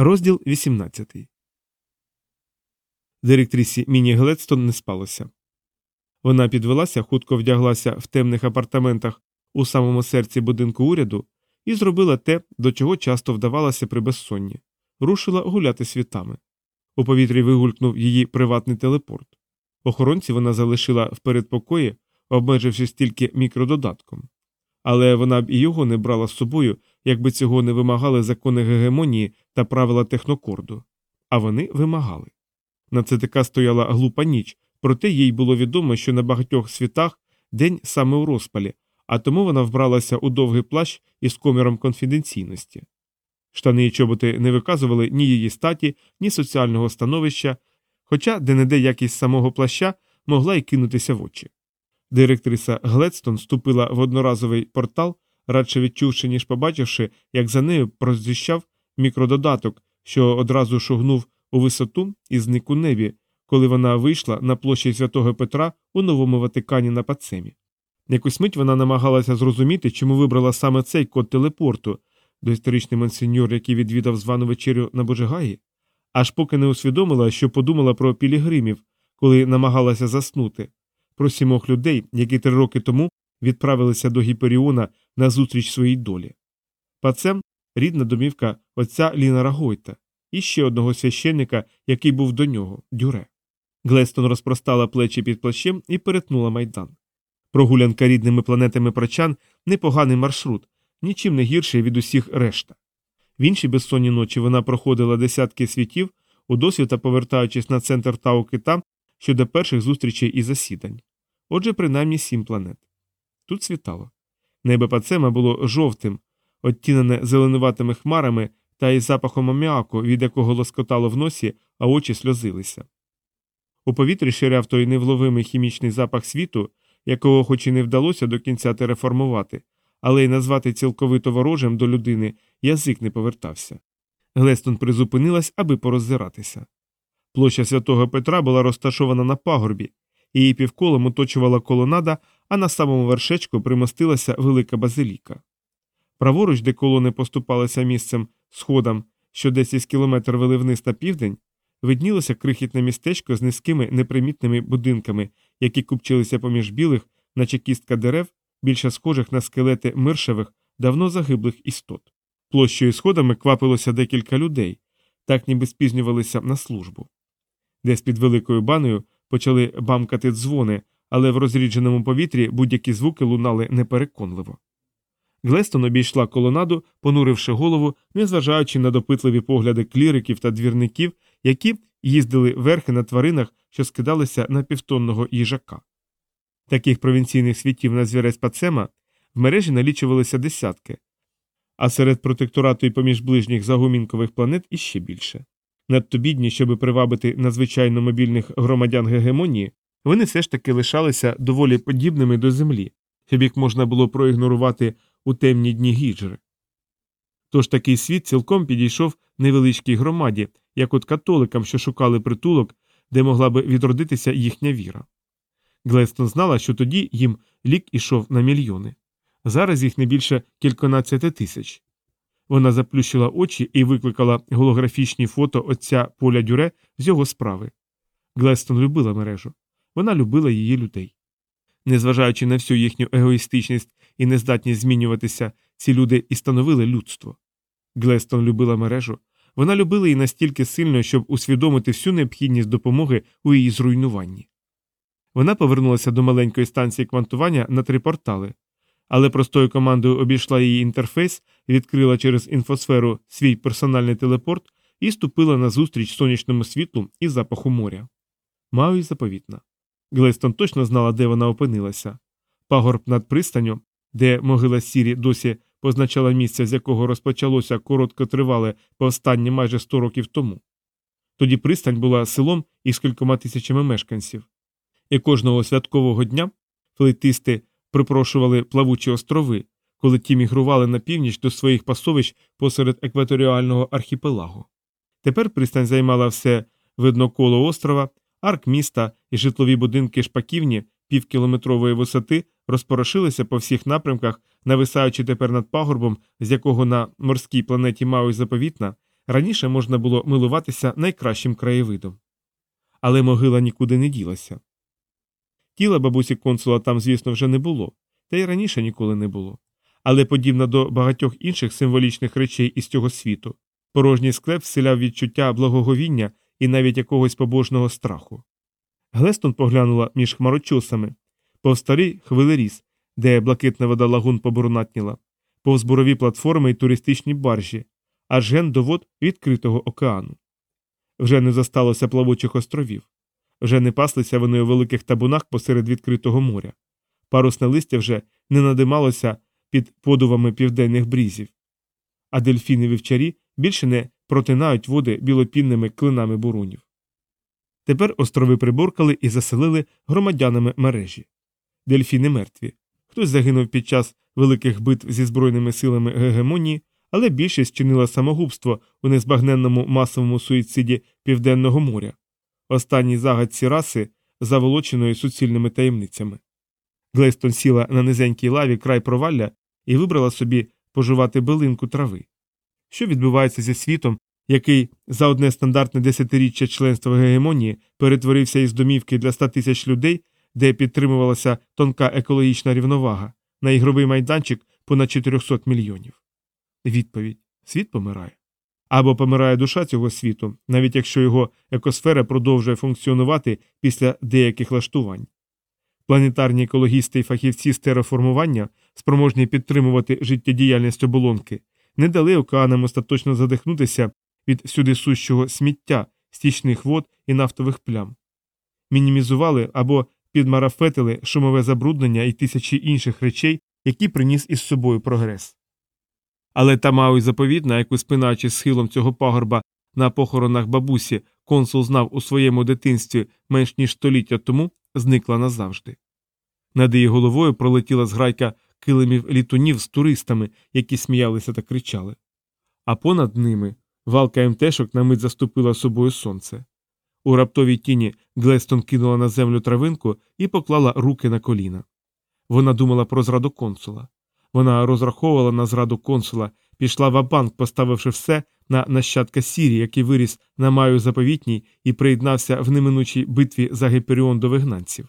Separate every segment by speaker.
Speaker 1: Розділ 18 Директрисі Міні Гледстон не спалося. Вона підвелася, хутко вдяглася в темних апартаментах у самому серці будинку уряду і зробила те, до чого часто вдавалося при безсонні рушила гуляти світами. У повітрі вигулькнув її приватний телепорт. Охоронці вона залишила в передпокої, обмежившись тільки мікрододатком. Але вона б і його не брала з собою, якби цього не вимагали закони гегемонії та правила технокорду. А вони вимагали. На ЦТК стояла глупа ніч, проте їй було відомо, що на багатьох світах день саме у розпалі, а тому вона вбралася у довгий плащ із коміром конфіденційності. Штани і чоботи не виказували ні її статі, ні соціального становища, хоча де-не-де якість самого плаща могла й кинутися в очі. Директриса Гледстон ступила в одноразовий портал, радше відчувши, ніж побачивши, як за нею прозіщав мікрододаток, що одразу шугнув у висоту і зник у небі, коли вона вийшла на площі святого Петра у новому Ватикані на Пацемі. Якусь мить вона намагалася зрозуміти, чому вибрала саме цей код телепорту, доісторичний монсеньор, який відвідав звану вечерю на Божигаї, аж поки не усвідомила, що подумала про пілігримів, коли намагалася заснути, про сімох людей, які три роки тому відправилися до Гіперіона на зустріч своїй долі. Пацем рідна домівка отця Лінара Гойта і ще одного священника, який був до нього, дюре. Глестон розпростала плечі під плащем і перетнула майдан. Прогулянка рідними планетами прочан непоганий маршрут, нічим не гірший від усіх решта. В інші безсонні ночі вона проходила десятки світів, удосвіта повертаючись на центр Тау Кита щодо перших зустрічей і засідань. Отже, принаймні сім планет. Тут світало. Небо Пацема було жовтим, оттінене зеленуватими хмарами та із запахом аміаку, від якого лоскотало в носі, а очі сльозилися. У повітрі ширяв той невловимий хімічний запах світу, якого хоч і не вдалося до кінця тереформувати, але й назвати цілковито ворожим до людини язик не повертався. Глестон призупинилась, аби пороззиратися. Площа святого Петра була розташована на пагорбі, її півколом оточувала колонада, а на самому вершечку примостилася велика базиліка. Праворуч, де колони поступалися місцем сходам, що десь із кілометр вели вниз на південь, виднілося крихітне містечко з низькими непримітними будинками, які купчилися поміж білих, наче кістка дерев, більше схожих на скелети миршевих, давно загиблих істот. Площою сходами квапилося декілька людей, так ніби спізнювалися на службу. Десь під великою баною почали бамкати дзвони, але в розрідженому повітрі будь-які звуки лунали непереконливо. Глестон обійшла колонаду, понуривши голову, незважаючи на допитливі погляди кліриків та двірників, які їздили верхи на тваринах, що скидалися на півтонного їжака. Таких провінційних світів на звірець Пацема в мережі налічувалися десятки, а серед протекторату і поміж ближніх загумінкових планет іще більше. Надто бідні, щоби привабити надзвичайно мобільних громадян гегемонії, вони все ж таки лишалися доволі подібними до землі, щоб їх можна було проігнорувати у темні дні гіджри. Тож такий світ цілком підійшов невеличкій громаді, як от католикам, що шукали притулок, де могла би відродитися їхня віра. Глестон знала, що тоді їм лік ішов на мільйони. Зараз їх не більше кільканадцяти тисяч. Вона заплющила очі і викликала голографічні фото отця Поля Дюре з його справи. Глестон любила мережу. Вона любила її людей. Незважаючи на всю їхню егоїстичність і нездатність змінюватися, ці люди і становили людство. Глестон любила мережу. Вона любила її настільки сильно, щоб усвідомити всю необхідність допомоги у її зруйнуванні. Вона повернулася до маленької станції квантування на три портали, але простою командою обійшла її інтерфейс, відкрила через інфосферу свій персональний телепорт і ступила на зустріч сонячному світлу і запаху моря. Маю заповітна. Глестон точно знала, де вона опинилася. Пагорб над пристаню, де могила Сірі досі позначала місце, з якого розпочалося короткотривале повстання майже 100 років тому. Тоді пристань була селом із кількома тисячами мешканців, і кожного святкового дня флейтисти припрошували плавучі острови, коли ті мігрували на північ до своїх пасовищ посеред екваторіального архіпелагу. Тепер пристань займала все видно коло острова, арк міста і житлові будинки шпаківні півкілометрової висоти розпорошилися по всіх напрямках, нависаючи тепер над пагорбом, з якого на морській планеті Мауй заповітна раніше можна було милуватися найкращим краєвидом. Але могила нікуди не ділася. Тіла бабусі консула там, звісно, вже не було, та й раніше ніколи не було. Але подібно до багатьох інших символічних речей із цього світу, порожній склеп вселяв відчуття благоговіння і навіть якогось побожного страху. Глестон поглянула між хмарочосами, повз старий хвилеріз, де блакитна вода лагун побурнатніла, повз бурові платформи і туристичні баржі, аж ген до вод відкритого океану. Вже не зосталося плавучих островів, вже не паслися вони у великих табунах посеред відкритого моря. Парусне листя вже не надималося під подувами південних брізів, а дельфіни вівчарі більше не протинають води білопінними клинами бурунів. Тепер острови приборкали і заселили громадянами мережі. Дельфіни мертві. Хтось загинув під час великих битв зі збройними силами гегемонії, але більшість чинила самогубство у незбагненному масовому суїциді Південного моря, останній загадці раси, заволоченої суцільними таємницями. Глейстон сіла на низенькій лаві край провалля і вибрала собі пожувати билинку трави. Що відбувається зі світом, який за одне стандартне десятиріччя членства гегемонії перетворився із домівки для ста тисяч людей, де підтримувалася тонка екологічна рівновага, на ігровий майданчик понад 400 мільйонів? Відповідь світ помирає. Або помирає душа цього світу, навіть якщо його екосфера продовжує функціонувати після деяких лаштувань. Планетарні екологісти і фахівці з тераформування, спроможні підтримувати життєдіяльність оболонки, не дали океанам остаточно задихнутися від сюди сущого сміття, стічних вод і нафтових плям, мінімізували або підмарафетили шумове забруднення і тисячі інших речей, які приніс із собою прогрес. Але та мау заповідна, яку спинаючи схилом цього пагорба на похоронах бабусі, консул знав у своєму дитинстві менш ніж століття тому, зникла назавжди. Над її головою пролетіла зграйка килимів літунів з туристами, які сміялися та кричали. А понад ними валка МТшок на мить заступила собою сонце. У раптовій тіні Глестон кинула на землю травинку і поклала руки на коліна. Вона думала про зраду консула. Вона розраховувала на зраду консула, пішла в банк, поставивши все на нащадка Сірі, який виріс на маю заповітній і приєднався в неминучій битві за Гіперіон до вигнанців.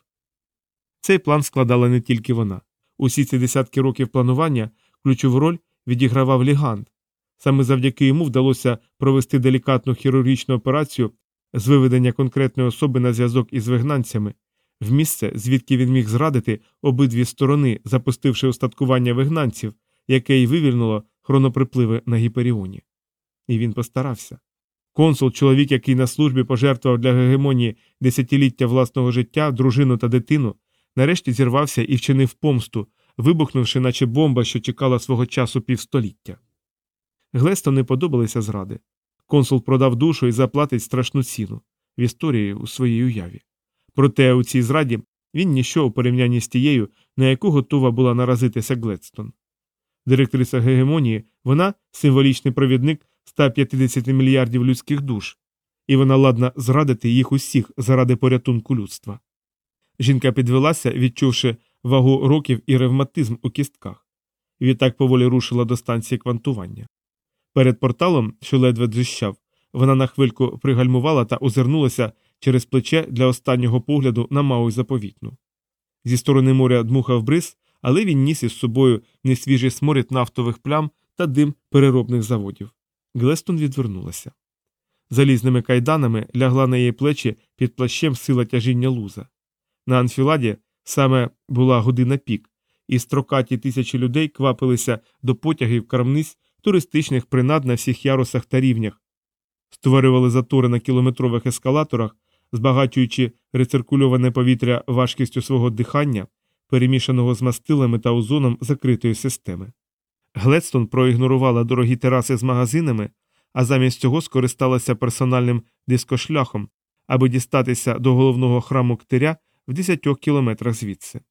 Speaker 1: Цей план складала не тільки вона. Усі ці десятки років планування ключову роль відігравав Лігант. Саме завдяки йому вдалося провести делікатну хірургічну операцію з виведення конкретної особи на зв'язок із вигнанцями, в місце, звідки він міг зрадити обидві сторони, запустивши устаткування вигнанців, яке й вивільнило хроноприпливи на гіперіоні. І він постарався. Консул, чоловік, який на службі пожертвував для гегемонії десятиліття власного життя, дружину та дитину, нарешті зірвався і вчинив помсту, вибухнувши, наче бомба, що чекала свого часу півстоліття. Глесту не подобалися зради. Консул продав душу і заплатить страшну ціну в історії у своїй уяві. Проте у цій зраді він ніщо у порівнянні з тією, на яку готова була наразитися Гледстон. Директриса гегемонії, вона символічний провідник 150 мільярдів людських душ, і вона ладна зрадити їх усіх заради порятунку людства. Жінка підвелася, відчувши вагу років і ревматизм у кістках, відтак поволі рушила до станції квантування. Перед порталом, що ледве дзищав, вона на хвильку пригальмувала та озирнулася через плече для останнього погляду на мау заповітну. Зі сторони моря дмухав бриз, але він ніс із собою несвіжий сморід нафтових плям та дим переробних заводів. Глестон відвернулася. Залізними кайданами лягла на її плечі під плащем сила тяжіння луза. На анфіладі саме була година пік, і строкаті тисячі людей квапилися до потягів крамниць туристичних принад на всіх ярусах та рівнях, створювали затори на кілометрових ескалаторах, збагачуючи рециркульоване повітря важкістю свого дихання, перемішаного з мастилами та озоном закритої системи. Гледстон проігнорувала дорогі тераси з магазинами, а замість цього скористалася персональним дискошляхом, аби дістатися до головного храму ктиря в 10 кілометрах звідси.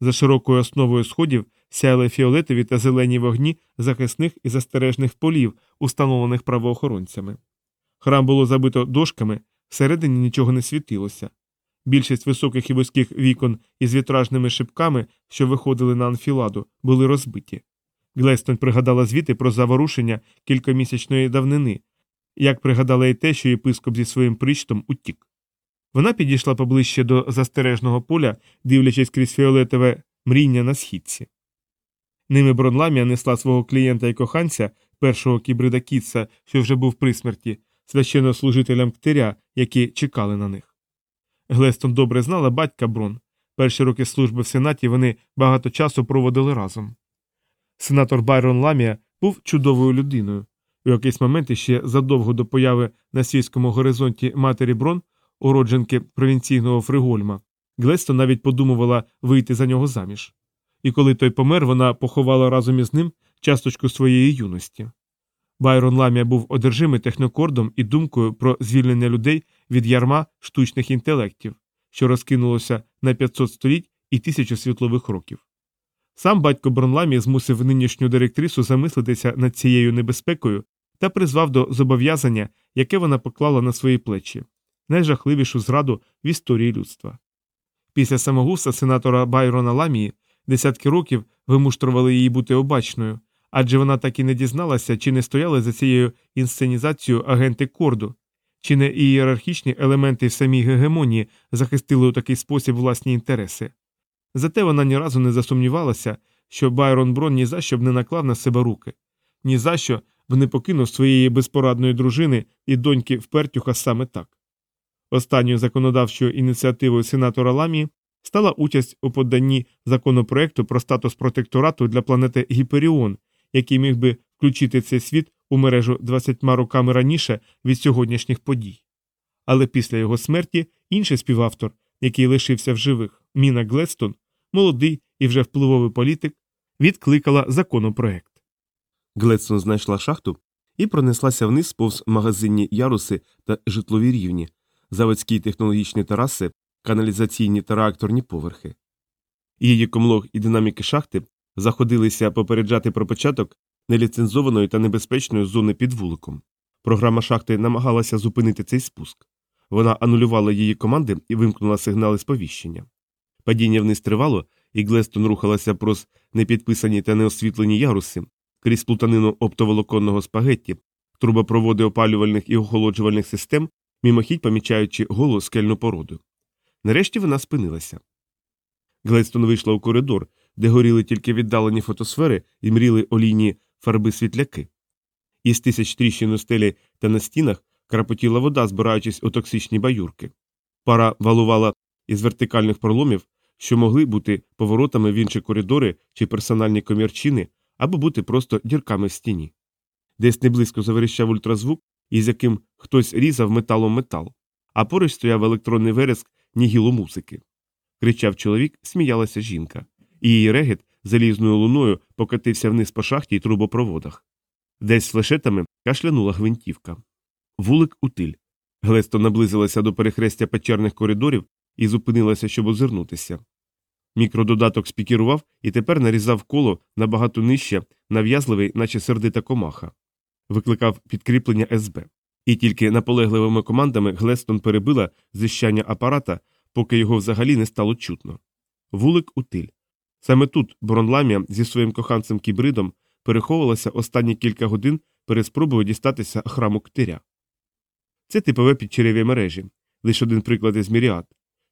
Speaker 1: За широкою основою сходів сяяли фіолетові та зелені вогні захисних і застережних полів, установлених правоохоронцями. Храм було забито дошками, всередині нічого не світилося. Більшість високих і вузьких вікон із вітражними шибками, що виходили на анфіладу, були розбиті. Глестон пригадала звіти про заворушення кількомісячної давнини, як пригадала й те, що єпископ зі своїм причтом утік. Вона підійшла поближче до застережного поля, дивлячись крізь фіолетове мріння на східці. Ними Бронламія несла свого клієнта і коханця, першого кібрида Кітса, що вже був при смерті, священнослужителям ктиря, які чекали на них. Глестон добре знала батька Брон. Перші роки служби в сенаті вони багато часу проводили разом. Сенатор Байрон Ламія був чудовою людиною. У якийсь момент іще задовго до появи на свійському горизонті матері Брон, уродженки провінційного Фригольма, Глестон навіть подумувала вийти за нього заміж. І коли той помер, вона поховала разом із ним часточку своєї юності. Байрон Ламія був одержимий технокордом і думкою про звільнення людей від ярма штучних інтелектів, що розкинулося на 500 століть і тисячу світлових років. Сам батько Бронламі змусив нинішню директрису замислитися над цією небезпекою та призвав до зобов'язання, яке вона поклала на свої плечі найжахливішу зраду в історії людства. Після самогубства сенатора Байрона Ламії десятки років вимуштрували її бути обачною, адже вона так і не дізналася, чи не стояли за цією інсценізацією агенти корду, чи не ієрархічні елементи в самій гегемонії захистили у такий спосіб власні інтереси. Зате вона ні разу не засумнівалася, що Байрон Брон ні за що б не наклав на себе руки, ні за що б не покинув своєї безпорадної дружини і доньки впертюха саме так. Останньою законодавчою ініціативою сенатора Ламії стала участь у поданні законопроекту про статус протекторату для планети Гіперіон, який міг би включити цей світ у мережу 20 роками раніше від сьогоднішніх подій. Але після його смерті інший співавтор, який лишився в живих, Міна Глестон, молодий і вже впливовий політик, відкликала законопроект.
Speaker 2: Гледсон знайшла шахту і пронеслася вниз повз магазинні яруси та житлові рівні, заводські технологічні тераси, каналізаційні та реакторні поверхи. Її комлог і динаміки шахти заходилися попереджати про початок неліцензованої та небезпечної зони під вуликом. Програма шахти намагалася зупинити цей спуск. Вона анулювала її команди і вимкнула сигнали сповіщення. Падіння вниз тривало, і Глестон рухалася проз непідписані та неосвітлені яруси, крізь плутанину оптоволоконного спагетті, трубопроводи опалювальних і охолоджувальних систем, мимохідь помічаючи голу скельну породу. Нарешті вона спинилася. Глестон вийшла у коридор, де горіли тільки віддалені фотосфери і мріли олійні фарби світляки. Із тисяч тріщин у стелі та на стінах крапотіла вода, збираючись у токсичні баюрки. Пара валувала із вертикальних проломів, що могли бути поворотами в інші коридори чи персональні комірчини, або бути просто дірками в стіні. Десь неблизько заверіщав ультразвук, із яким хтось різав металом метал, а поруч стояв електронний вереск нігілу музики. Кричав чоловік, сміялася жінка, і її регіт залізною луною покотився вниз по шахті й трубопроводах. Десь флешетами кашлянула гвинтівка. Вулик утиль. Глесто наблизилася до перехрестя печерних коридорів і зупинилася, щоб озирнутися. Мікрододаток спікірував і тепер нарізав коло набагато нижче, нав'язливий, наче сердита комаха, викликав підкріплення СБ. І тільки наполегливими командами Глестон перебила зищання апарата, поки його взагалі не стало чутно. Вулик утиль. Саме тут Бронламія зі своїм коханцем кібридом переховувалася останні кілька годин перед спробою дістатися храму ктиря. Це типове підчерев'я мережі, лише один приклад із міріад.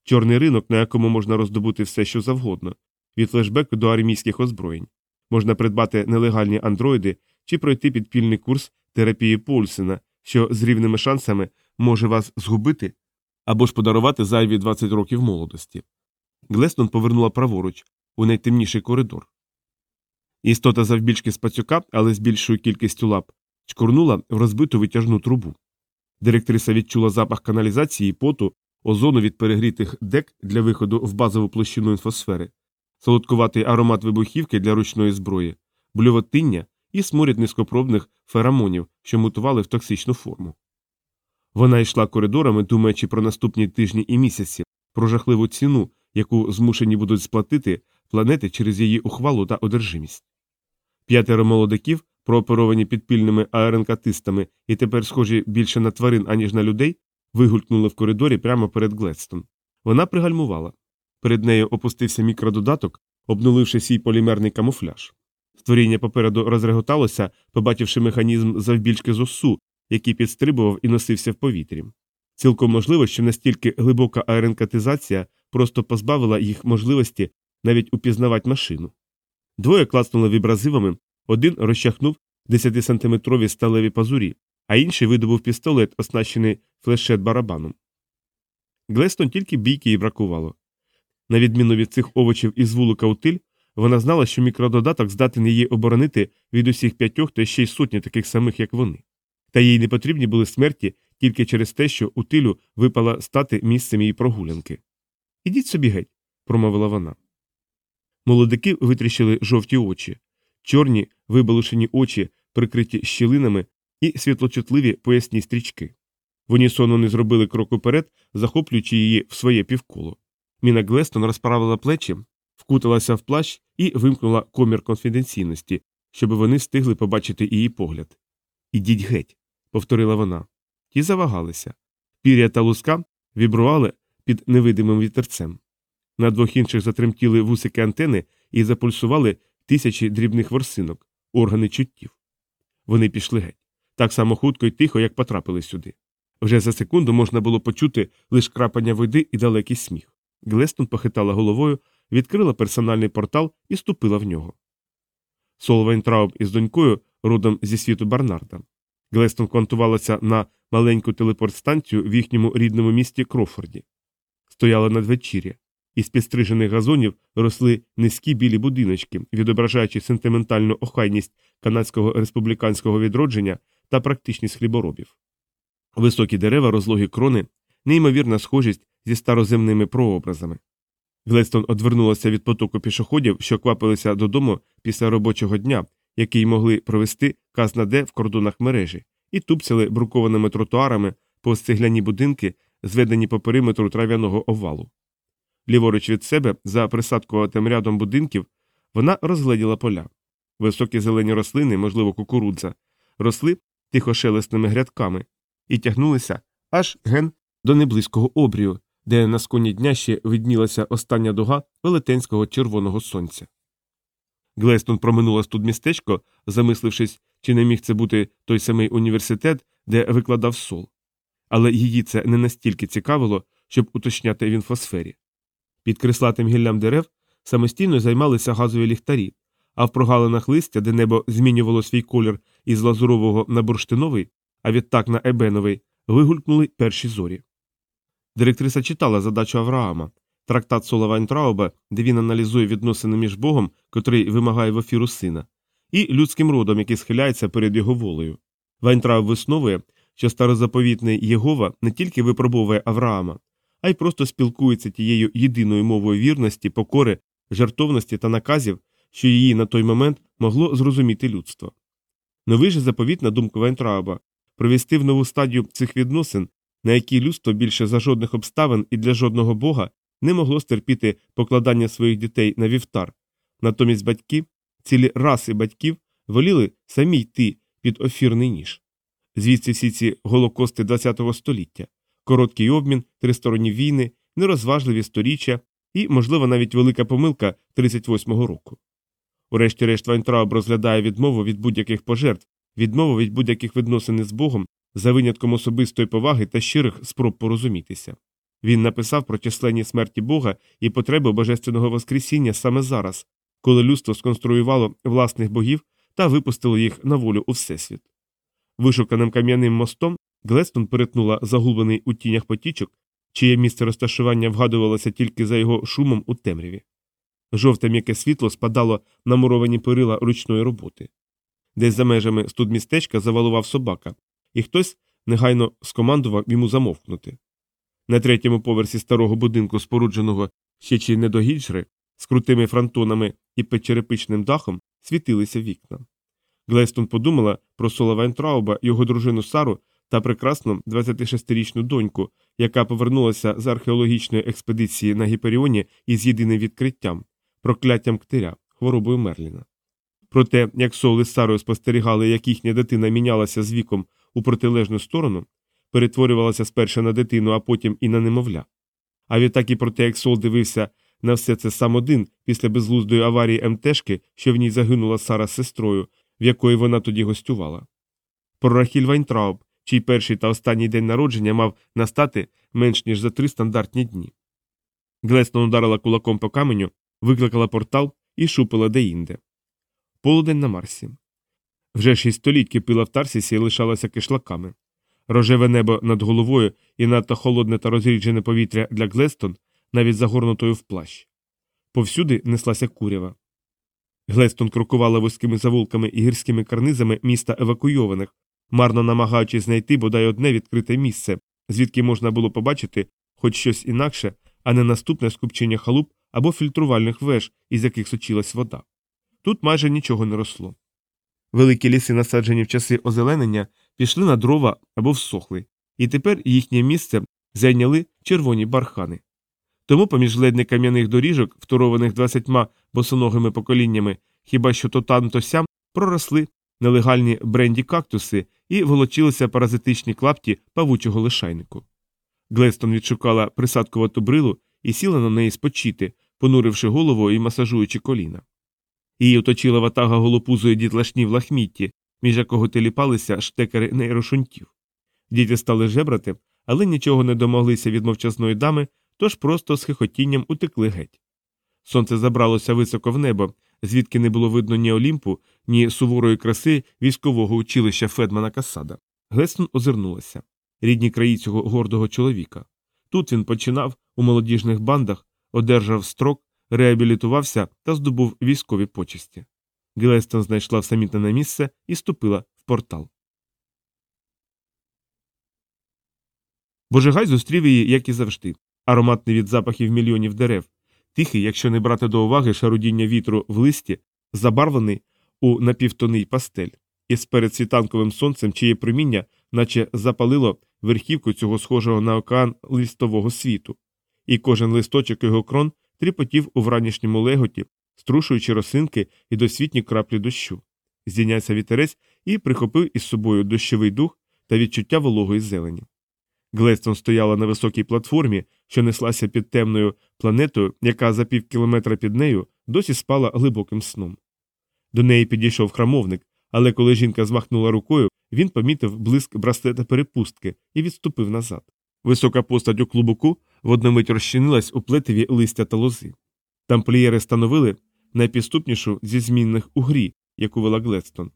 Speaker 2: Чорний ринок, на якому можна роздобути все, що завгодно, від флешбеку до армійських озброєнь. Можна придбати нелегальні андроїди чи пройти підпільний курс терапії Польсена, що з рівними шансами може вас згубити або ж подарувати зайві 20 років молодості. Глестон повернула праворуч, у найтемніший коридор. Істота завбільшки з пацюка, але з більшою кількістю лап, чкурнула в розбиту витяжну трубу. Директриса відчула запах каналізації, поту, озону від перегрітих дек для виходу в базову площину інфосфери, солодкуватий аромат вибухівки для ручної зброї, блювотиння і сморід низькопробних феромонів, що мутували в токсичну форму. Вона йшла коридорами, думаючи про наступні тижні і місяці, про жахливу ціну, яку змушені будуть сплатити планети через її ухвалу та одержимість. П'ятеро молодиків, прооперовані підпільними аеренкатистами і тепер схожі більше на тварин, аніж на людей, вигулькнули в коридорі прямо перед Гледстон. Вона пригальмувала. Перед нею опустився мікрододаток, обнуливши свій полімерний камуфляж. Створіння попереду розреготалося, побачивши механізм завбільшки з осу,
Speaker 1: який підстрибував і носився в повітрі. Цілком можливо, що настільки глибока аеренкатизація просто позбавила їх можливості навіть упізнавати машину. Двоє клацнули вібразивами, один розчахнув 10-сантиметрові сталеві пазурі, а інший видобув пістолет, оснащений флешет барабаном. Глестон тільки бійки їй бракувало. На відміну від цих овочів із вулика утиль, вона знала, що мікрододаток здатен її оборонити від усіх п'ятьох та ще й сотні таких самих, як вони. Та їй не потрібні були смерті тільки через те, що утилю випала стати місцем її прогулянки. Ідіть собі геть, промовила вона. Молодики витріщили жовті очі, чорні вибалушені очі, прикриті щілинами і світлочутливі поясні стрічки. В унісону не зробили крок уперед, захоплюючи її в своє півколо. Міна Глестон розправила плечі, вкуталася в плащ і вимкнула комір конфіденційності, щоб вони встигли побачити її погляд. Ідіть геть, повторила вона. Ті завагалися. Пір'я та луска вібрували під невидимим вітерцем. На двох інших затремтіли вусики антени і запульсували тисячі дрібних ворсинок, органи чуттів. Вони пішли геть, так само хутко й тихо, як потрапили сюди. Вже за секунду можна було почути лише крапання води і далекий сміх. Глестон похитала головою, відкрила персональний портал і ступила в нього. Соловейн Трауб із донькою, родом зі світу Барнарда. Глестон квантувалася на маленьку телепортстанцію в їхньому рідному місті Крофорді. Стояла надвечір'я. Із підстрижених газонів росли низькі білі будиночки, відображаючи сентиментальну охайність канадського республіканського відродження та практичність хліборобів. Високі дерева, розлогі крони, неймовірна схожість зі староземними прообразами. Глестон одвернулася від потоку пішоходів, що квапилися додому після робочого дня, який могли провести казна де в кордонах мережі, і тупцяли брукованими тротуарами повз цегляні будинки, зведені по периметру трав'яного овалу. Ліворуч від себе, за присадкуватим рядом будинків, вона розгледіла поля. Високі зелені рослини, можливо, кукурудза, росли тихошелесними грядками і тягнулися аж ген до неблизького обрію, де на сконі дня ще виднілася остання дуга велетенського червоного сонця. Глестон проминула тут містечко, замислившись, чи не міг це бути той самий університет, де викладав сол. Але її це не настільки цікавило, щоб уточняти в інфосфері. Під крислатим гіллям дерев самостійно займалися газові ліхтарі, а в прогалинах листя, де небо змінювало свій колір із лазурового на бурштиновий, а відтак на ебеновий, вигулькнули перші зорі. Директриса читала задачу Авраама, трактат Сола Вайнтрауба, де він аналізує відносини між Богом, котрий вимагає в офіру сина, і людським родом, який схиляється перед його волею. Вайнтрауб висновує, що старозаповітний Єгова не тільки випробовує Авраама, а й просто спілкується тією єдиною мовою вірності, покори, жертовності та наказів, що її на той момент могло зрозуміти людство. Новий же заповіт, на думку Вайнтрауба, провести в нову стадію цих відносин, на якій людство більше за жодних обставин і для жодного бога не могло стерпіти покладання своїх дітей на вівтар. Натомість батьки, цілі раси батьків, воліли самі йти під офірний ніж. Звідси всі ці голокости ХХ століття, короткий обмін, тристоронні війни, нерозважливі сторіччя і, можливо, навіть велика помилка 38-го року. Урешті-решт Вайнтрауб розглядає відмову від будь-яких пожертв, відмову від будь-яких відносин з Богом за винятком особистої поваги та щирих спроб порозумітися. Він написав про численні смерті Бога і потреби божественного Воскресіння саме зараз, коли людство сконструювало власних богів та випустило їх на волю у Всесвіт. Вишуканим кам'яним мостом Глестон перетнула загублений у тінях потічок, чиє місце розташування вгадувалося тільки за його шумом у темряві. Жовте м'яке світло спадало на муровані перила ручної роботи. Десь за межами студмістечка завалував собака, і хтось негайно скомандував йому замовкнути. На третьому поверсі старого будинку, спорудженого ще чи не до гіджри, з крутими фронтонами і печерепичним дахом, світилися вікна. Гледстон подумала про Сола Вайнтрауба, його дружину Сару та прекрасну 26-річну доньку, яка повернулася з археологічної експедиції на Гіперіоні із єдиним відкриттям прокляттям ктиря, хворобою Мерліна. Про те, як Сол із Сарою спостерігали, як їхня дитина мінялася з віком у протилежну сторону, перетворювалася спершу на дитину, а потім і на немовля. А відтак і про те, як Сол дивився на все це сам один після безглуздої аварії МТшки, що в ній загинула Сара з сестрою, в якої вона тоді гостювала. Про Рахіль Вайнтрауб, чий перший та останній день народження мав настати менш ніж за три стандартні дні. Гледстон ударила кулаком по каменю, викликала портал і ступила деінде. Полудень на Марсі. Вже шість століть кипила в Тарсісі і лишалася кишлаками. Рожеве небо над головою і надто холодне та розріджене повітря для Гледстон, навіть загорнутою в плащ. Повсюди неслася курява. Глестон крокувала вузькими завулками і гірськими карнизами міста евакуйованих, марно намагаючись знайти бодай одне відкрите місце, звідки можна було побачити хоч щось інакше, а не наступне скупчення халуп або фільтрувальних веж, із яких сочилась вода. Тут майже нічого не росло. Великі ліси, насаджені в часи озеленення, пішли на дрова або всохли, і тепер їхнє місце зайняли червоні бархани. Тому поміж ледне кам'яних доріжок, второваних двадцятьма босоногими поколіннями, хіба що то там, то сям, проросли нелегальні бренді кактуси і волочилися паразитичні клапті павучого лишайнику. Глестон відшукала присадкувату брилу і сіла на неї спочити, понуривши голову і масажуючи коліна. Її оточила ватага голопузої дітлашні в лахмітті, між якого теліпалися штекери нейрошунтів. Діти стали жебрати, але нічого не домоглися від мовчазної дами, тож просто з хихотінням утекли геть. Сонце забралося високо в небо, звідки не було видно ні Олімпу, ні суворої краси військового училища Федмана Касада. Глестон озирнулася. Рідні краї цього гордого чоловіка. Тут він починав у молодіжних бандах, одержав строк, реабілітувався та здобув військові почесті. Глестон знайшла всамітне місце і ступила в портал. Божигай зустрів її, як і завжди, ароматний від запахів мільйонів дерев, тихий, якщо не брати до уваги шарудіння вітру в листі, забарвлений у напівтоний пастель, із передсвітанковим сонцем, чиє проміння, наче запалило верхівку цього схожого на океан листового світу, і кожен листочок його крон тріпотів у вранішньому леготі, струшуючи росинки і досвітні краплі дощу. Здійнявся вітерець і прихопив із собою дощовий дух та відчуття вологої зелені. Глестон стояла на високій платформі, що неслася під темною планетою, яка за пів кілометра під нею досі спала глибоким сном. До неї підійшов храмовник, але коли жінка змахнула рукою, він помітив блиск браслета перепустки і відступив назад. Висока постать у клубоку водномить розчинилась у плетеві листя та лози. Тамплієри становили найпідступнішу зі змінних у грі, яку вела Глестон.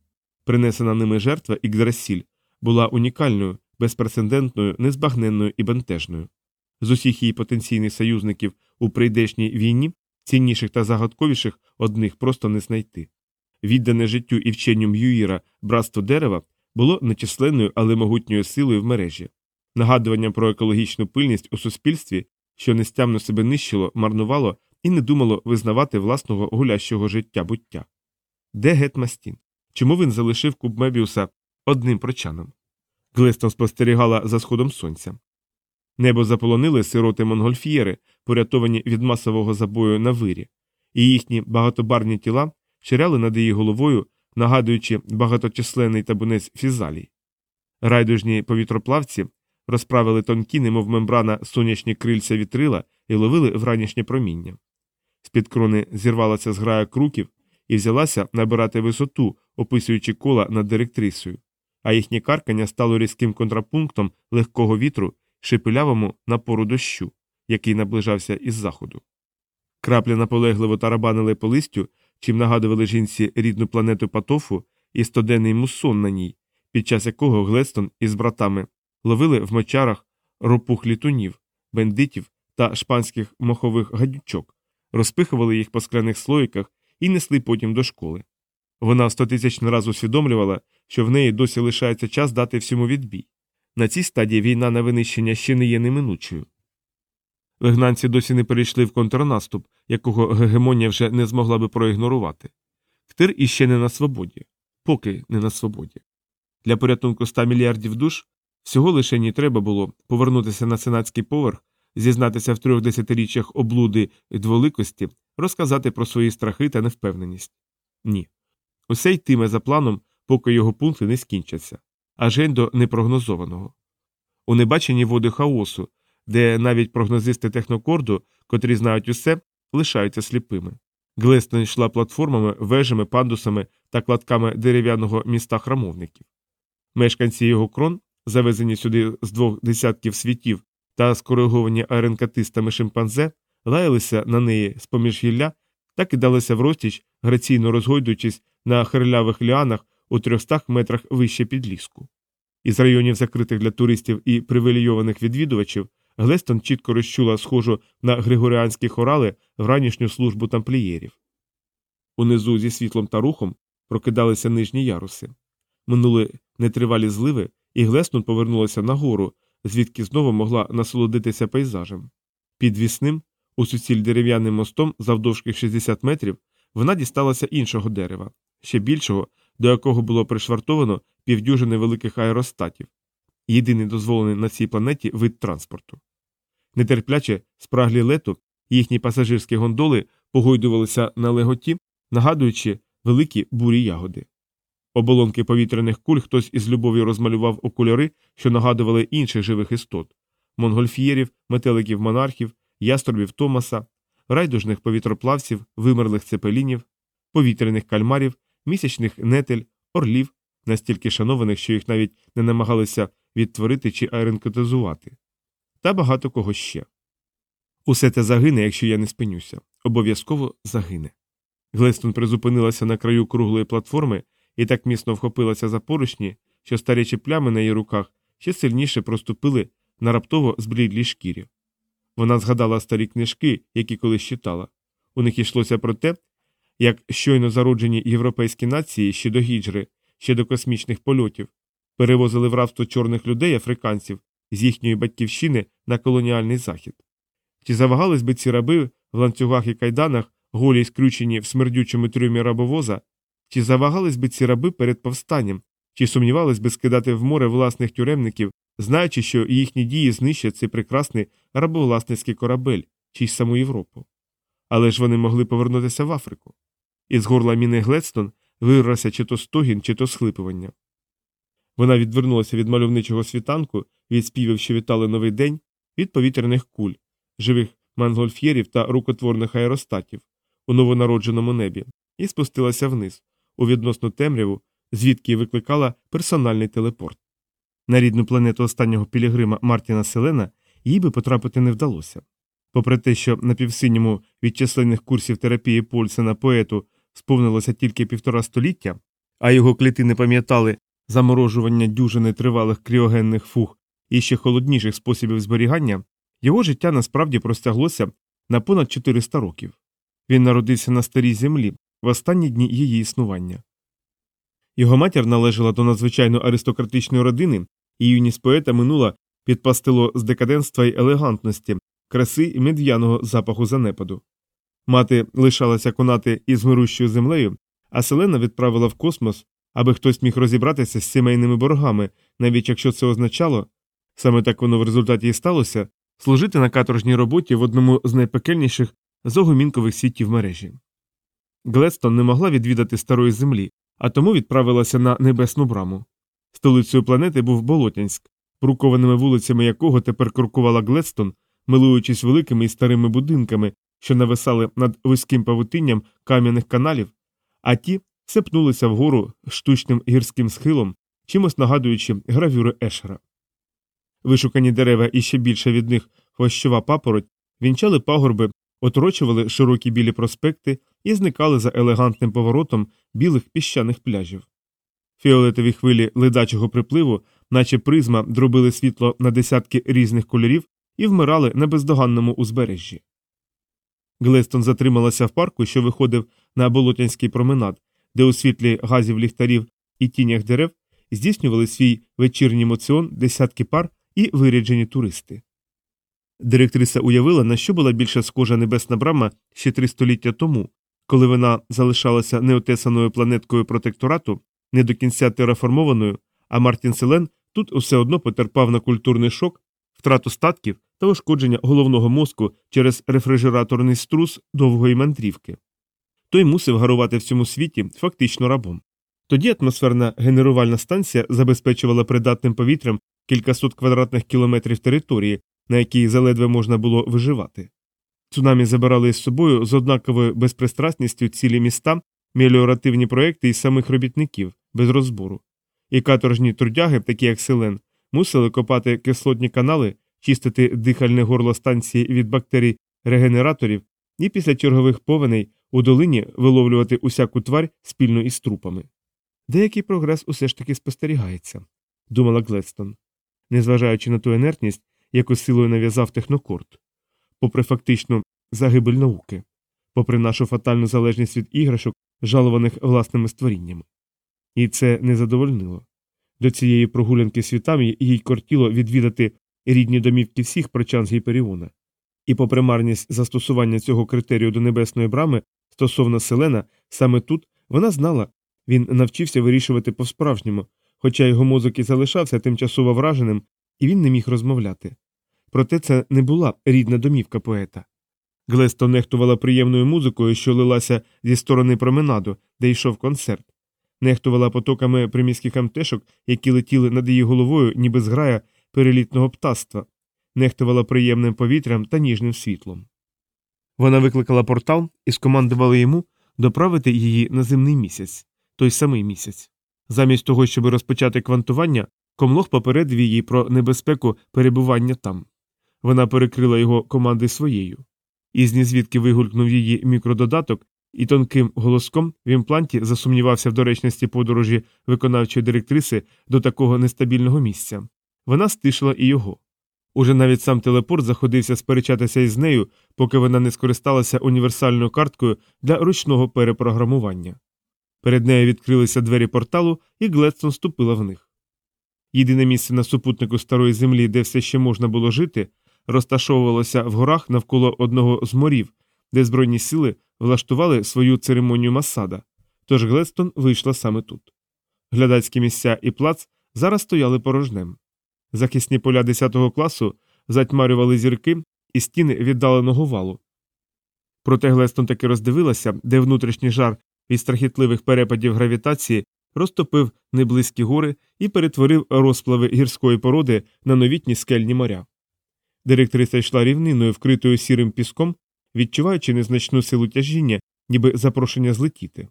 Speaker 1: Принесена ними жертва Ікдрасіль була унікальною, безпрецедентною, незбагненною і бентежною. З усіх її потенційних союзників у прийдешній війні цінніших та загадковіших одних просто не знайти. Віддане життю і вченню М'юїра братство дерева було нечисленною, але могутньою силою в мережі. Нагадування про екологічну пильність у суспільстві, що нестямно себе нищило, марнувало і не думало визнавати власного гулящого життя буття. Де Гетмастін? Чому він залишив куб Мебіуса одним прочаном? Глестон спостерігала за сходом сонця. Небо заполонили сироти монгольф'єри, порятовані від масового забою на вирі, і їхні багатобарвні тіла ширяли над її головою, нагадуючи багаточисленний табунець фізалій. Райдужні повітроплавці розправили тонкі, немов мембрана сонячні крильця вітрила і ловили вранішнє проміння. З-під крони зірвалася зграя круків і взялася набирати висоту, описуючи кола над директрисою, а їхнє каркання стало різким контрапунктом легкого вітру шепелявому напору дощу, який наближався із заходу. Краплі наполегливо тарабанили по листю, чим нагадували жінці рідну планету Патофу і стоденний мусон на ній, під час якого Глестон із братами ловили в мочарах ропух літунів, бендитів та шпанських мохових гадючок, розпихували їх по скляних слоїках і несли потім до школи. Вона стотисячний раз усвідомлювала, що в неї досі лишається час дати всьому відбій. На цій стадії війна на винищення ще не є неминучою. Вигнанці досі не перейшли в контрнаступ, якого гегемонія вже не змогла би проігнорувати. Ктир іще не на свободі, поки не на свободі. Для порятунку ста мільярдів душ всього лише ні треба було повернутися на сенатський поверх, зізнатися в трьох десятиріччях облуди і дволикості, розказати про свої страхи та невпевненість. Ні. Усе йтиме за планом, поки його пункти не скінчаться, аж гень до непрогнозованого. У небаченні води хаосу, де навіть прогнозисти технокорду, котрі знають усе, лишаються сліпими. Глестон йшла платформами, вежами, пандусами та кладками дерев'яного міста храмовників. Мешканці його крон завезені сюди з двох десятків світів та скориговані аеренкатистами шимпанзе, лаялися на неї з поміж гілля та кидалися в розтіч, граційно розгойдуючись на хирлявих ліанах у 300 метрах вище під ліску. Із районів закритих для туристів і привілейованих відвідувачів Глестон чітко розчула схожу на григоріанські хорали в ранішню службу тамплієрів. Унизу зі світлом та рухом прокидалися нижні яруси. Минули нетривалі зливи, і Глестон повернулася нагору, звідки знову могла насолодитися пейзажем. Під вісним, у суціль дерев'яним мостом завдовжки 60 метрів, вона дісталася іншого дерева, ще більшого, до якого було пришвартовано півдюжини великих аеростатів, єдиний дозволений на цій планеті вид транспорту. Нетерпляче спраглі лету, їхні пасажирські гондоли погойдувалися на леготі, нагадуючи великі бурі ягоди. Оболонки повітряних куль хтось із любов'ю розмалював у кольори, що нагадували інших живих істот монгольфієрів, метеликів монархів, яструбів Томаса, райдужних повітроплавців, вимерлих цепелінів, повітряних кальмарів, місячних нетель, орлів, настільки шанованих, що їх навіть не намагалися відтворити чи аеренкотизувати, та багато кого ще. Усе це загине, якщо я не спинюся. Обов'язково загине. Глестон призупинилася на краю круглої платформи і так міцно вхопилася за поручні, що старечі плями на її руках ще сильніше проступили на раптово збрідлій шкірі. Вона згадала старі книжки, які колись читала. У них йшлося про те, як щойно зароджені європейські нації ще до гіджри, ще до космічних польотів, перевозили в рабство чорних людей африканців з їхньої батьківщини на колоніальний захід. Чи завагались би ці раби в ланцюгах і кайданах, голі й скрючені в смердючому трюмі рабовоза, чи завагались би ці раби перед повстанням, чи сумнівались би скидати в море власних тюремників, знаючи, що їхні дії знищать цей прекрасний рабовласницький корабель, чи й саму Європу. Але ж вони могли повернутися в Африку. Із горла міни Гледстон вирвався чи то стогін, чи то схлипування. Вона відвернулася від мальовничого світанку, від співів, що вітали новий день, від повітряних куль, живих мангольф'єрів та рукотворних аеростатів у новонародженому небі, і спустилася вниз, у відносну темряву, звідки викликала персональний телепорт. На рідну планету останнього пілігрима Мартіна Селена їй би потрапити не вдалося. Попри те, що на півсиньому від численних курсів терапії Польсена поету сповнилося тільки півтора століття, а його клітини пам'ятали заморожування дюжини тривалих кріогенних фуг і ще холодніших способів зберігання, його життя насправді простяглося на понад 400 років. Він народився на старій землі в останні дні її існування. Його матір належала до надзвичайно аристократичної родини, і юність поета минула під пастило з декаденства й елегантності, краси і медв'яного запаху занепаду. Мати лишалася конати із мирущою землею, а селена відправила в космос, аби хтось міг розібратися з сімейними боргами, навіть якщо це означало саме так воно в результаті і сталося служити на каторжній роботі в одному з найпекельніших зогумінкових світів мережі. Гледстон не могла відвідати старої землі, а тому відправилася на небесну браму. Столицею планети був Болотянськ, брукованими вулицями якого тепер крокувала Гледстон, милуючись великими і старими будинками, що нависали над вузьким павутинням кам'яних каналів, а ті сепнулися вгору штучним гірським схилом, чимось нагадуючи гравюри Ешера. Вишукані дерева і ще більше від них хвощова папороть вінчали пагорби, оторочували широкі білі проспекти і зникали за елегантним поворотом білих піщаних пляжів. Фіолетові хвилі ледачого припливу, наче призма, дробили світло на десятки різних кольорів і вмирали на бездоганному узбережжі. Глестон затрималася в парку, що виходив на болотянський променад, де у світлі газів ліхтарів і тінях дерев здійснювали свій вечірній моціон десятки пар і виряджені туристи. Директриса уявила, на що була більше схожа небесна брама ще три століття тому, коли вона залишалася неотесаною планеткою протекторату, не до кінця тераформованою, а Мартін Селен тут усе одно потерпав на культурний шок, втрату статків та ушкодження головного мозку через рефрижераторний струс довгої мандрівки. Той мусив гарувати в цьому світі фактично рабом. Тоді атмосферна генерувальна станція забезпечувала придатним повітрям кількасот квадратних кілометрів території, на якій заледве можна було виживати. Цунамі забирали з собою з однаковою безпристрасністю цілі міста, меліоративні проекти і самих робітників без розбору. І каторжні трудяги, такі як Селен, мусили копати кислотні канали, чистити дихальне горло станції від бактерій регенераторів і після чергових повеней у долині виловлювати усяку тварь спільно із трупами. Деякий прогрес усе ж таки спостерігається, думала Гледстон, незважаючи на ту інертність, яку силою нав'язав технокорт, попри фактичну загибель науки, попри нашу фатальну залежність від іграшок, жалованих власними створіннями. І це не задовольнило. До цієї прогулянки світами їй кортіло відвідати рідні домівки всіх прочан з Гіперіона. І попри марність застосування цього критерію до небесної брами стосовно Селена, саме тут вона знала, він навчився вирішувати по-справжньому, хоча його мозок і залишався тимчасово враженим, і він не міг розмовляти. Проте це не була рідна домівка поета. Глесто нехтувала приємною музикою, що лилася зі сторони променаду, де йшов концерт, нехтувала потоками приміських амтешок, які летіли над її головою, ніби зграя перелітного птаства, нехтувала приємним повітрям та ніжним світлом. Вона викликала портал і скомандувала йому доправити її на земний місяць, той самий місяць. Замість того, щоб розпочати квантування, комлох попередив її про небезпеку перебування там. Вона перекрила його команди своєю. Із нізвідки вигулькнув її мікрододаток, і тонким голоском в імпланті засумнівався в доречності подорожі виконавчої директриси до такого нестабільного місця. Вона стишила і його. Уже навіть сам телепорт заходився сперечатися із нею, поки вона не скористалася універсальною карткою для ручного перепрограмування. Перед нею відкрилися двері порталу, і Гледстон ступила в них. Єдине місце на супутнику старої землі, де все ще можна було жити, розташовувалося в горах навколо одного з морів, де збройні сили влаштували свою церемонію масада, тож Гледстон вийшла саме тут. Глядацькі місця і плац зараз стояли порожнем. Захисні поля 10 класу затьмарювали зірки і стіни віддаленого валу. Проте Глестон таки роздивилася, де внутрішній жар від страхітливих перепадів гравітації розтопив неблизькі гори і перетворив розплави гірської породи на новітні скельні моря. Директриса йшла рівниною, вкритою сірим піском, відчуваючи незначну силу тяжіння, ніби запрошення злетіти.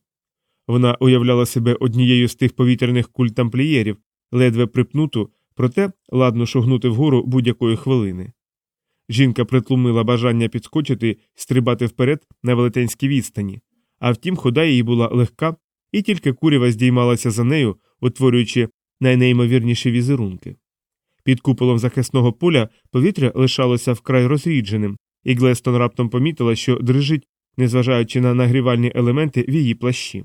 Speaker 1: Вона уявляла себе однією з тих повітряних куль тамплієрів, ледве припнуту, проте ладно шугнути вгору будь-якої хвилини. Жінка притлумила бажання підскочити стрибати вперед на велетенській відстані, а втім, хода її була легка, і тільки курява здіймалася за нею, утворюючи найнеймовірніші візерунки. Під куполом захисного поля повітря лишалося вкрай розрідженим, і Глестон раптом помітила, що дрижить, незважаючи на нагрівальні елементи в її плащі.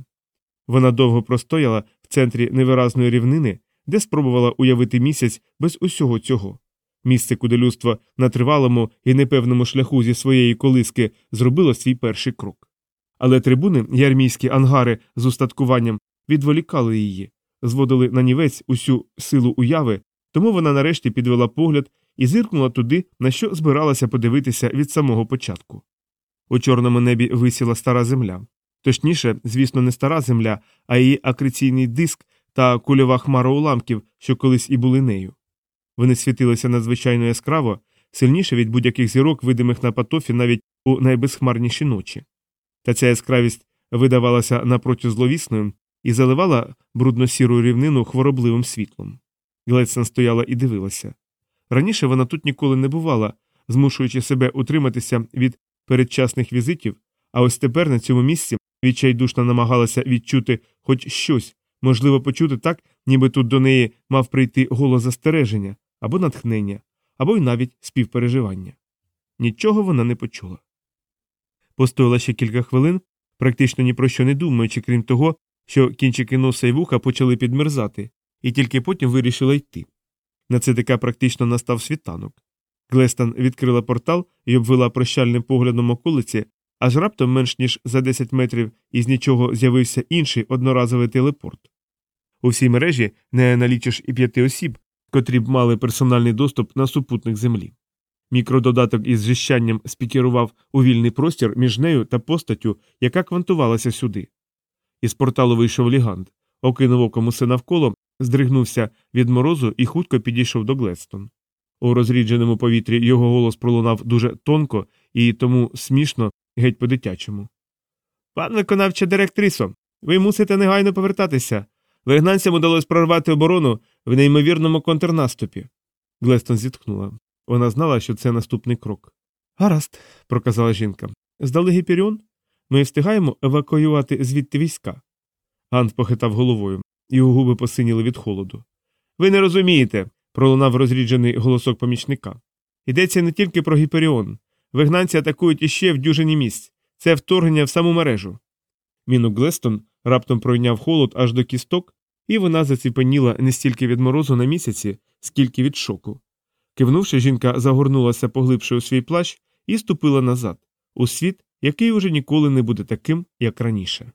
Speaker 1: Вона довго простояла в центрі невиразної рівнини, де спробувала уявити місяць без усього цього. Місце, куди людство на тривалому і непевному шляху зі своєї колиски зробило свій перший крок. Але трибуни й армійські ангари з устаткуванням відволікали її, зводили на нівець усю силу уяви, тому вона нарешті підвела погляд і зиркнула туди, на що збиралася подивитися від самого початку. У чорному небі висіла стара земля. Точніше, звісно, не стара земля, а її акреційний диск та кульова хмара уламків, що колись і були нею. Вони світилися надзвичайно яскраво, сильніше від будь-яких зірок, видимих на патофі навіть у найбезхмарніші ночі. Та ця яскравість видавалася напроти зловісною і заливала брудно-сіру рівнину хворобливим світлом. Гледсон стояла і дивилася. Раніше вона тут ніколи не бувала, змушуючи себе утриматися від передчасних візитів, а ось тепер на цьому місці відчайдушно намагалася відчути хоч щось, можливо, почути так, ніби тут до неї мав прийти голос застереження або натхнення, або й навіть співпереживання. Нічого вона не почула. Постояла ще кілька хвилин, практично ні про що не думаючи, крім того, що кінчики носа й вуха почали підмерзати, і тільки потім вирішила йти. На ЦДК практично настав світанок. Глестон відкрила портал і обвела прощальним поглядом околиці, аж раптом менш ніж за 10 метрів із нічого з'явився інший одноразовий телепорт. У всій мережі не налічиш і п'яти осіб, котрі б мали персональний доступ на супутник землі. Мікрододаток із жищанням спікерував у вільний простір між нею та постаттю, яка квантувалася сюди. Із порталу вийшов лігант, окинув оком усе навколо, здригнувся від морозу і хутко підійшов до Гледстон. У розрідженому повітрі його голос пролунав дуже тонко і тому смішно, геть по дитячому. Пан виконавча директрисо, ви мусите негайно повертатися. Вигнанцям удалось прорвати оборону в неймовірному контрнаступі. Глестон зітхнула. Вона знала, що це наступний крок. Гаразд, проказала жінка. Здали Гіперіон? Ми встигаємо евакуювати звідти війська. Гант похитав головою, його губи посиніли від холоду. Ви не розумієте, пролунав розріджений голосок помічника. Йдеться не тільки про Гіперіон. Вигнанці атакують іще в дюжині місць. Це вторгнення в саму мережу. Міну Глестон раптом пройняв холод аж до кісток, і вона заціпеніла не стільки від морозу на місяці, скільки від шоку. Кивнувши, жінка загорнулася поглибше у свій плащ і ступила назад, у світ, який уже ніколи не буде таким, як раніше.